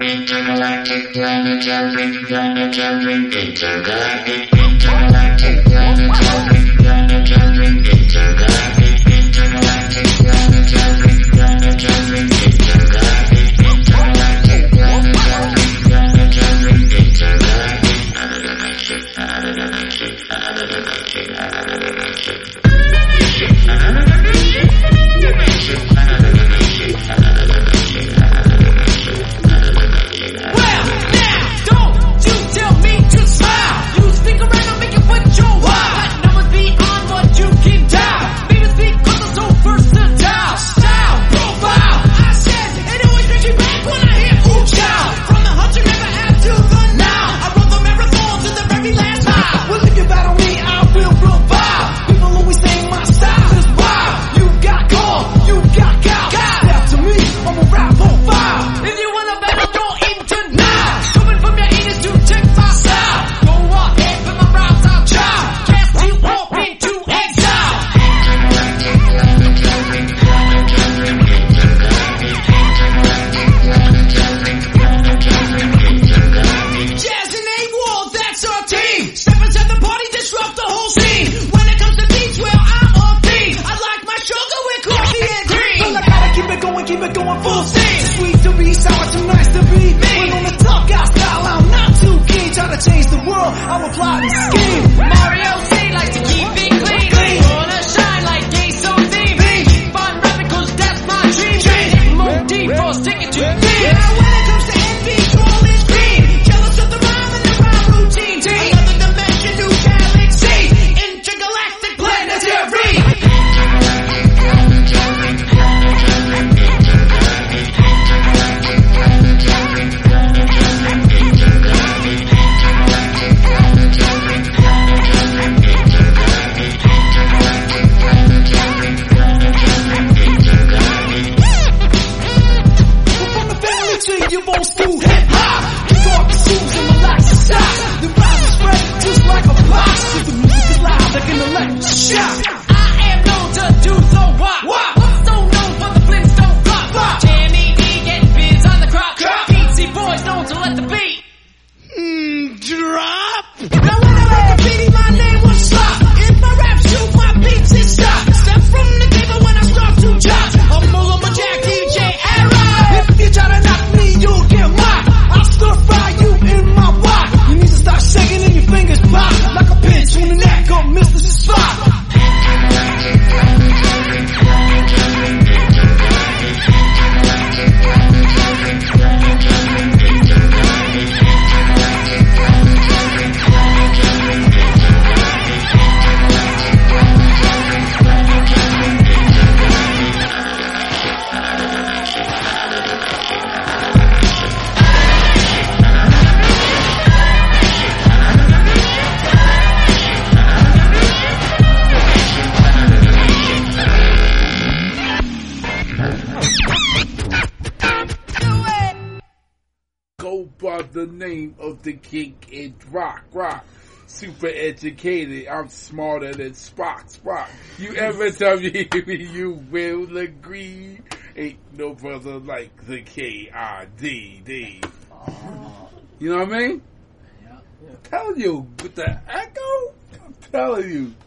Intergalactic planet jumping, intergalactic, intergalactic planet jumping, keep it going full steam. Sweet to be sour, too nice to be me. When on the top guy style, I'm not too keen. Trying to change the world, I'm a plotting scheme. Mario C likes to keep it. supposed to. hit by the name of the king in rock, rock. Super educated, I'm smarter than Spock, Spock. You ever tell me you will agree? Ain't no brother like the K I D D. You know what I mean? Yeah. yeah. Tell you with the echo. I'm telling you.